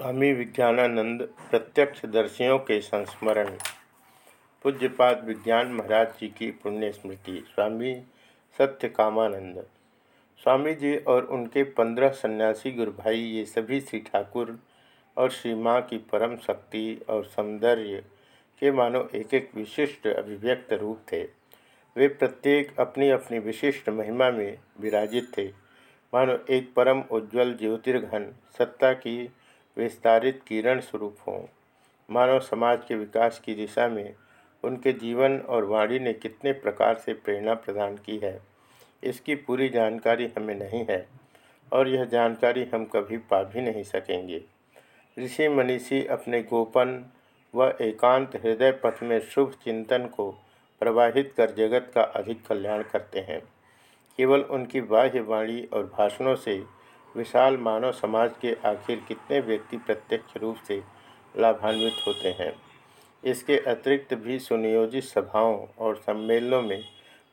स्वामी विज्ञानानंद प्रत्यक्षदर्शियों के संस्मरण। पूज्यपाद विज्ञान महाराज जी की पुण्य स्मृति स्वामी सत्य कामानंद स्वामी जी और उनके पंद्रह सन्यासी गुरु भाई ये सभी श्री ठाकुर और श्री माँ की परम शक्ति और सौंदर्य के मानो एक एक विशिष्ट अभिव्यक्त रूप थे। वे प्रत्येक अपनी अपनी विशिष्ट महिमा में विराजित थे। मानो एक परम उज्ज्वल ज्योतिर्घन सत्ता की विस्तारित किरण स्वरूप हों। मानव समाज के विकास की दिशा में उनके जीवन और वाणी ने कितने प्रकार से प्रेरणा प्रदान की है, इसकी पूरी जानकारी हमें नहीं है और यह जानकारी हम कभी पा भी नहीं सकेंगे। ऋषि मनीषी अपने गोपन व एकांत हृदय पथ में शुभ चिंतन को प्रवाहित कर जगत का अधिक कल्याण करते हैं। केवल उनकी बाह्य वाणी और भाषणों से विशाल मानव समाज के आखिर कितने व्यक्ति प्रत्यक्ष रूप से लाभान्वित होते हैं? इसके अतिरिक्त भी सुनियोजित सभाओं और सम्मेलनों में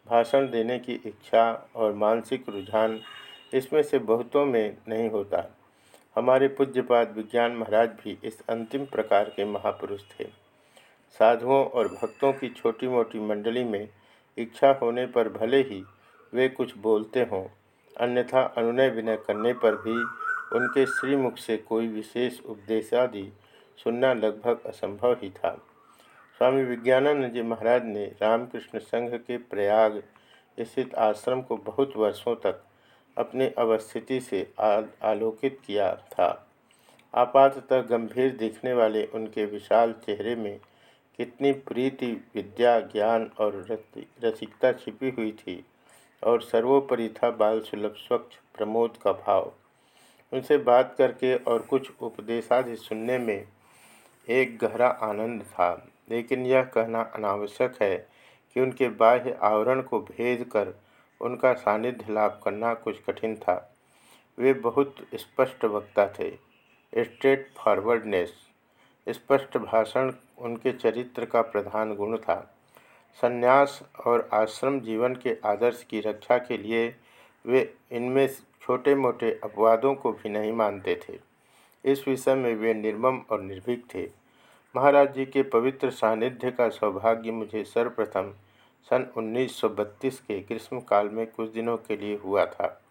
भाषण देने की इच्छा और मानसिक रुझान इसमें से बहुतों में नहीं होता। हमारे पूज्यपाद विज्ञान महाराज भी इस अंतिम प्रकार के महापुरुष थे। साधुओं और भक्तों की छोटी मोटी मंडली में इच्छा होने पर भले ही वे कुछ बोलते हों अन्यथा अनुनय विनय करने पर भी उनके श्रीमुख से कोई विशेष उपदेशादि सुनना लगभग असंभव ही था। स्वामी विज्ञानंद जी महाराज ने रामकृष्ण संघ के प्रयाग स्थित आश्रम को बहुत वर्षों तक अपनी अवस्थिति से आलोकित किया था। आपातः गंभीर दिखने वाले उनके विशाल चेहरे में कितनी प्रीति, विद्या, ज्ञान और रसिकता छिपी हुई थी। और सर्वोपरि था बाल सुलभ, स्वच्छ, प्रमोद का भाव। उनसे बात करके और कुछ उपदेशादि सुनने में एक गहरा आनंद था, लेकिन यह कहना अनावश्यक है कि उनके बाह्य आवरण को भेद कर उनका सानिध्य लाभ करना कुछ कठिन था। वे बहुत स्पष्ट वक्ता थे। स्ट्रेट फॉरवर्डनेस स्पष्ट भाषण उनके चरित्र का प्रधान गुण था। संन्यास और आश्रम जीवन के आदर्श की रक्षा के लिए वे इनमें छोटे मोटे अपवादों को भी नहीं मानते थे। इस विषय में वे निर्मम और निर्भीक थे। महाराज जी के पवित्र सानिध्य का सौभाग्य मुझे सर्वप्रथम सन 1932 के ग्रीष्मकाल में कुछ दिनों के लिए हुआ था।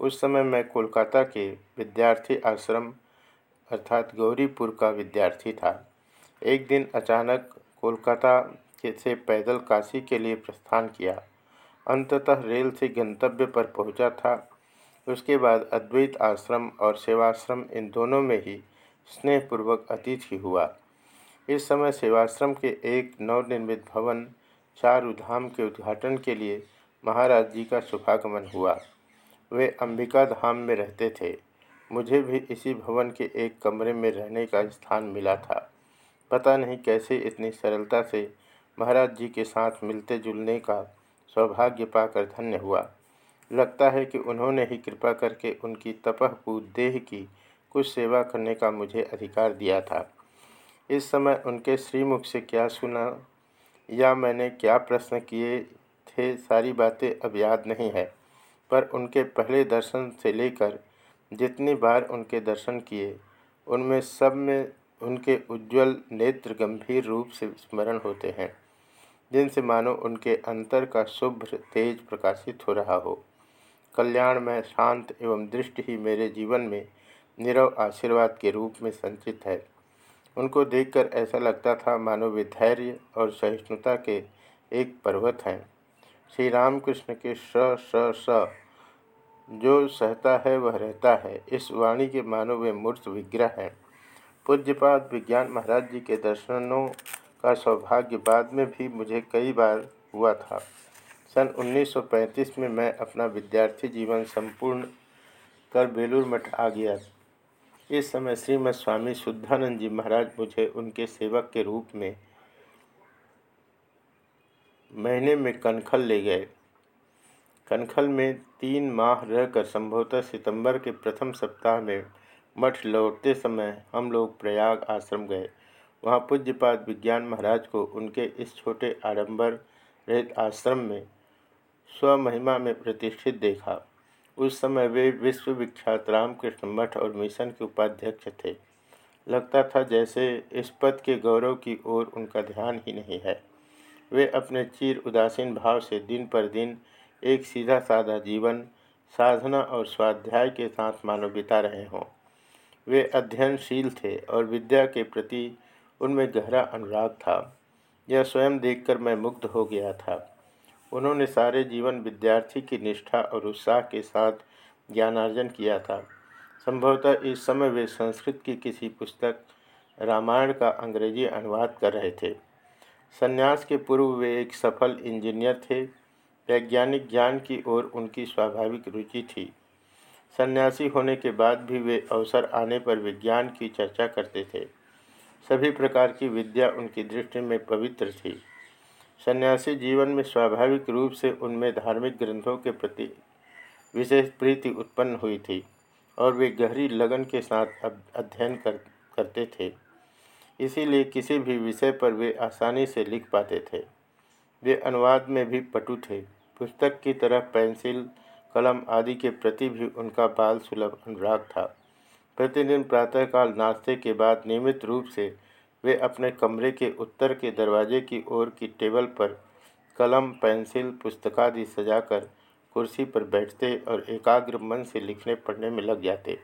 उस समय मैं कोलकाता के विद्यार्थी आश्रम अर्थात गौरीपुर का विद्यार्थी था। एक दिन अचानक कोलकाता से पैदल काशी के लिए प्रस्थान किया। अंततः रेल से गंतव्य पर पहुँचा था। उसके बाद अद्वैत आश्रम और सेवाश्रम इन दोनों में ही स्नेहपूर्वक अतिथि हुआ। इस समय सेवाश्रम के एक नवनिर्मित भवन चार धाम के उद्घाटन के लिए महाराज जी का शुभागमन हुआ। वे अंबिका धाम में रहते थे। मुझे भी इसी भवन के एक कमरे में रहने का स्थान मिला था। पता नहीं कैसे इतनी सरलता से महाराज जी के साथ मिलते जुलने का सौभाग्य पाकर धन्य हुआ। लगता है कि उन्होंने ही कृपा करके उनकी तपहपूत देह की कुछ सेवा करने का मुझे अधिकार दिया था। इस समय उनके श्रीमुख से क्या सुना, या मैंने क्या प्रश्न किए थे, सारी बातें अब याद नहीं है। पर उनके पहले दर्शन से लेकर जितनी बार उनके दर्शन किए, उनमें सब में उनके उज्जवल नेत्र गंभीर रूप से स्मरण होते हैं। जिनसे मानो उनके अंतर का शुभ्र तेज प्रकाशित हो रहा हो। कल्याण में शांत एवं दृष्टि ही मेरे जीवन में निरव आशीर्वाद के रूप में संचित है। उनको देखकर ऐसा लगता था मानो वे धैर्य और सहिष्णुता के एक पर्वत हैं। श्री रामकृष्ण के स स स जो सहता है, वह रहता है। इस वाणी के मानो वे मूर्त विग्रह हैं। पूज्यपाद विज्ञान महाराज जी के दर्शनों का सौभाग्य बाद में भी मुझे कई बार हुआ था। सन 1935 में मैं अपना विद्यार्थी जीवन संपूर्ण कर बेलूर मठ आ गया। इस समय श्रीमद स्वामी शुद्धानंद जी महाराज मुझे उनके सेवक के रूप में महीने में कनखल ले गए। कनखल में तीन माह रहकर संभवतः सितंबर के प्रथम सप्ताह में मठ लौटते समय हम लोग प्रयाग आश्रम गए। वहाँ पूज्यपाद विज्ञान महाराज को उनके इस छोटे आडंबर रहित आश्रम में स्वमहिमा में प्रतिष्ठित देखा। उस समय वे विश्वविख्यात रामकृष्ण मठ और मिशन के उपाध्यक्ष थे। लगता था जैसे इस पद के गौरव की ओर उनका ध्यान ही नहीं है। वे अपने चीर उदासीन भाव से दिन पर दिन एक सीधा साधा जीवन, साधना और स्वाध्याय के साथ मानव बिता रहे हों। वे अध्ययनशील थे और विद्या के प्रति उनमें गहरा अनुराग था। यह स्वयं देखकर मैं मुग्ध हो गया था। उन्होंने सारे जीवन विद्यार्थी की निष्ठा और उत्साह के साथ ज्ञानार्जन किया था। संभवतः इस समय वे संस्कृत की किसी पुस्तक, रामायण का अंग्रेज़ी अनुवाद कर रहे थे। संन्यास के पूर्व वे एक सफल इंजीनियर थे। वैज्ञानिक ज्ञान की ओर उनकी स्वाभाविक रुचि थी। सन्यासी होने के बाद भी वे अवसर आने पर विज्ञान की चर्चा करते थे। सभी प्रकार की विद्या उनकी दृष्टि में पवित्र थी। सन्यासी जीवन में स्वाभाविक रूप से उनमें धार्मिक ग्रंथों के प्रति विशेष प्रीति उत्पन्न हुई थी और वे गहरी लगन के साथ अध्ययन कर, करते थे। इसीलिए किसी भी विषय पर वे आसानी से लिख पाते थे। वे अनुवाद में भी पटु थे। पुस्तक की तरह पेंसिल, कलम आदि के प्रति भी उनका बाल सुलभ अनुराग था। प्रतिदिन प्रातःकाल नाश्ते के बाद नियमित रूप से वे अपने कमरे के उत्तर के दरवाजे की ओर की टेबल पर कलम, पेंसिल, पुस्तकादि सजाकर कुर्सी पर बैठते और एकाग्र मन से लिखने पढ़ने में लग जाते।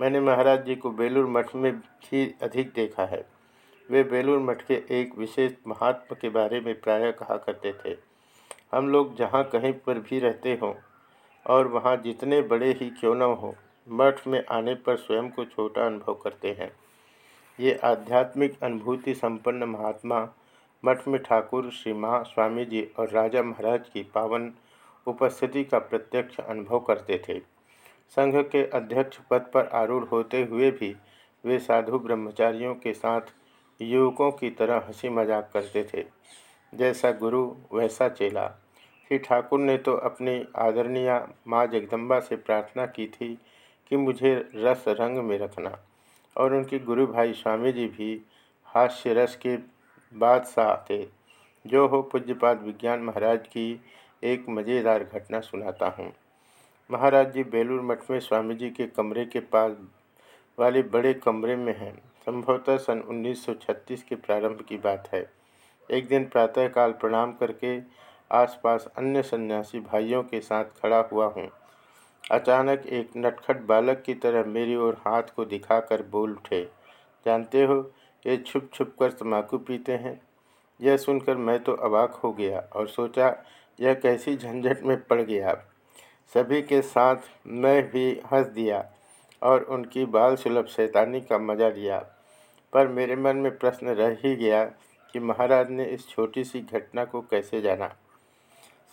मैंने महाराज जी को बेलूर मठ में भी अधिक देखा है। वे बेलूर मठ के एक विशेष महात्मा के बारे में प्रायः कहा करते थे। हम लोग जहाँ कहीं पर भी रहते हों और वहाँ जितने बड़े ही क्यों न हो मठ में आने पर स्वयं को छोटा अनुभव करते हैं। ये आध्यात्मिक अनुभूति संपन्न महात्मा, मठ में ठाकुर, श्री महा स्वामी जी और राजा महाराज की पावन उपस्थिति का प्रत्यक्ष अनुभव करते थे। संघ के अध्यक्ष पद पर आरूढ़ होते हुए भी वे साधु ब्रह्मचारियों के साथ युवकों की तरह हँसी मज़ाक करते थे। जैसा गुरु, वैसा चेला। श्री ठाकुर ने तो अपनी आदरणीय माँ जगदम्बा से प्रार्थना की थी कि मुझे रस रंग में रखना। और उनके गुरु भाई स्वामी जी भी हास्य रस के बादशाह थे। जो हो पूज्यपाद विज्ञान महाराज की एक मज़ेदार घटना सुनाता हूँ। महाराज जी बेलूर मठ में स्वामी जी के कमरे के पास वाले बड़े कमरे में हैं। संभवतः सन 1936 के प्रारंभ की बात है। एक दिन प्रातःकाल प्रणाम करके आसपास अन्य सन्यासी भाइयों के साथ खड़ा हुआ हूँ। अचानक एक नटखट बालक की तरह मेरी ओर हाथ को दिखाकर बोल उठे, जानते हो, ये छुप छुप कर तम्बाकू पीते हैं। यह सुनकर मैं तो अबाक हो गया और सोचा, यह कैसी झंझट में पड़ गया। सभी के साथ मैं भी हंस दिया और उनकी बाल सुलभ शैतानी का मज़ा लिया। पर मेरे मन में प्रश्न रह ही गया कि महाराज ने इस छोटी सी घटना को कैसे जाना।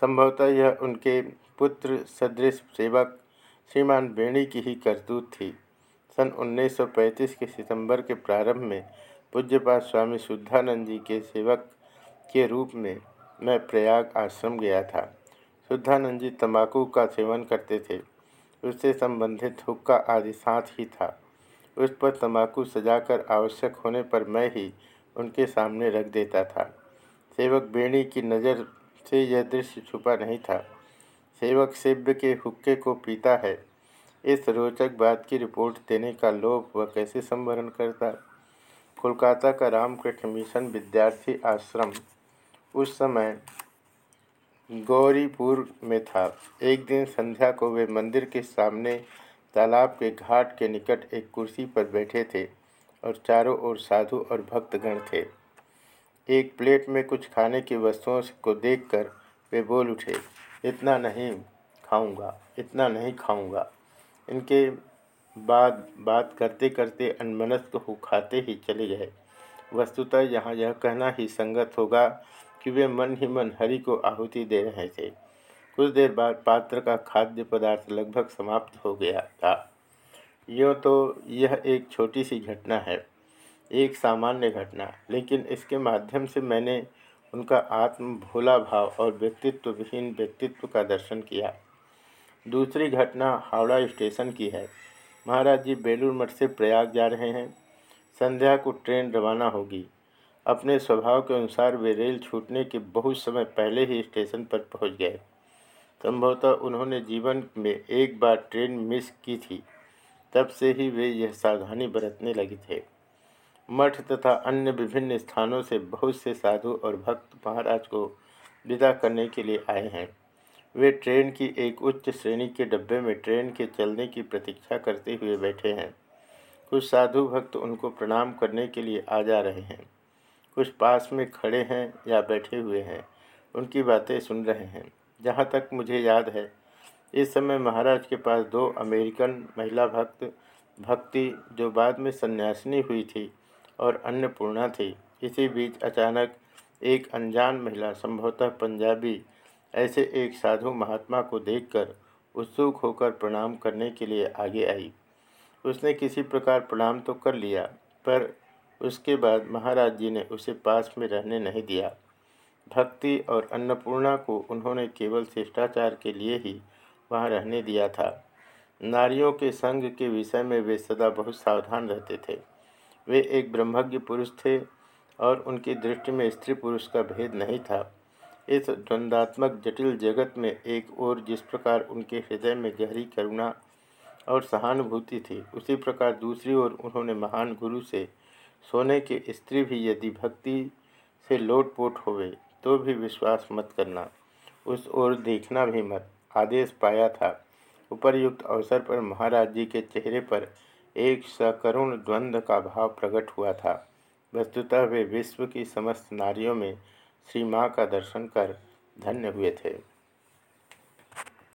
संभवतः यह उनके पुत्र सदृश सेवक श्रीमान बेणी की ही करतूत थी। सन 1935 के सितंबर के प्रारंभ में पूज्यपात स्वामी शुद्धानंद जी के सेवक के रूप में मैं प्रयाग आश्रम गया था। शुद्धानंद जी तम्बाकू का सेवन करते थे। उससे संबंधित हुक्का आदि साथ ही था। उस पर तंबाकू सजाकर आवश्यक होने पर मैं ही उनके सामने रख देता था। सेवक बेणी की नज़र से यह दृश्य छुपा नहीं था। सेवक सेव्य के हुक्के को पीता है। इस रोचक बात की रिपोर्ट देने का लोभ वह कैसे संवरण करता? कोलकाता का रामकृष्ण मिशन विद्यार्थी आश्रम उस समय गौरीपुर में था। एक दिन संध्या को वे मंदिर के सामने तालाब के घाट के निकट एक कुर्सी पर बैठे थे और चारों ओर साधु और भक्तगण थे। एक प्लेट में कुछ खाने की वस्तुओं को देखकर वे बोल उठे। इतना नहीं खाऊँगा, इतना नहीं खाऊँगा। इनके बाद बात करते करते अनमनस्क हो खाते ही चले गए। वस्तुतः यहाँ यह कहना ही संगत होगा कि वे मन ही मन हरि को आहुति दे रहे थे। कुछ देर बाद पात्र का खाद्य पदार्थ लगभग समाप्त हो गया था। यूँ तो यह एक छोटी सी घटना है, एक सामान्य घटना, लेकिन इसके माध्यम से मैंने उनका आत्म भोला भाव और व्यक्तित्व विहीन व्यक्तित्व का दर्शन किया। दूसरी घटना हावड़ा स्टेशन की है। महाराज जी बेलूर मठ से प्रयाग जा रहे हैं। संध्या को ट्रेन रवाना होगी। अपने स्वभाव के अनुसार वे रेल छूटने के बहुत समय पहले ही स्टेशन पर पहुँच गए। संभवतः उन्होंने जीवन में एक बार ट्रेन मिस की थी। तब से ही वे यह सावधानी बरतने लगे थे। मठ तथा अन्य विभिन्न स्थानों से बहुत से साधु और भक्त महाराज को विदा करने के लिए आए हैं। वे ट्रेन की एक उच्च श्रेणी के डब्बे में ट्रेन के चलने की प्रतीक्षा करते हुए बैठे हैं। कुछ साधु भक्त उनको प्रणाम करने के लिए आ जा रहे हैं। कुछ पास में खड़े हैं या बैठे हुए हैं। उनकी बातें सुन रहे हैं। जहाँ तक मुझे याद है, इस समय महाराज के पास दो अमेरिकन महिला भक्त, भक्ति, जो बाद में सन्यासिनी हुई थी और अन्नपूर्णा थी। इसी बीच अचानक एक अनजान महिला, संभवतः पंजाबी, ऐसे एक साधु महात्मा को देखकर उत्सुक होकर प्रणाम करने के लिए आगे आई। उसने किसी प्रकार प्रणाम तो कर लिया, पर उसके बाद महाराज जी ने उसे पास में रहने नहीं दिया। भक्ति और अन्नपूर्णा को उन्होंने केवल शिष्टाचार के लिए ही वहाँ रहने दिया था। नारियों के संग के विषय में वे सदा बहुत सावधान रहते थे। वे एक ब्रह्मज्ञ पुरुष थे और उनकी दृष्टि में स्त्री पुरुष का भेद नहीं था। इस द्वंदात्मक जटिल जगत में एक ओर जिस प्रकार उनके हृदय में गहरी करुणा और सहानुभूति थी, उसी प्रकार दूसरी ओर उन्होंने महान गुरु से सोने के स्त्री भी यदि भक्ति से लोटपोट होवे तो भी विश्वास मत करना। उस ओर देखना भी मत, आदेश पाया था। उपरयुक्त अवसर पर महाराज जी के चेहरे पर एक सकरुण द्वंद्व का भाव प्रकट हुआ था। वस्तुतः वे विश्व की समस्त नारियों में श्री माँ का दर्शन कर धन्य हुए थे।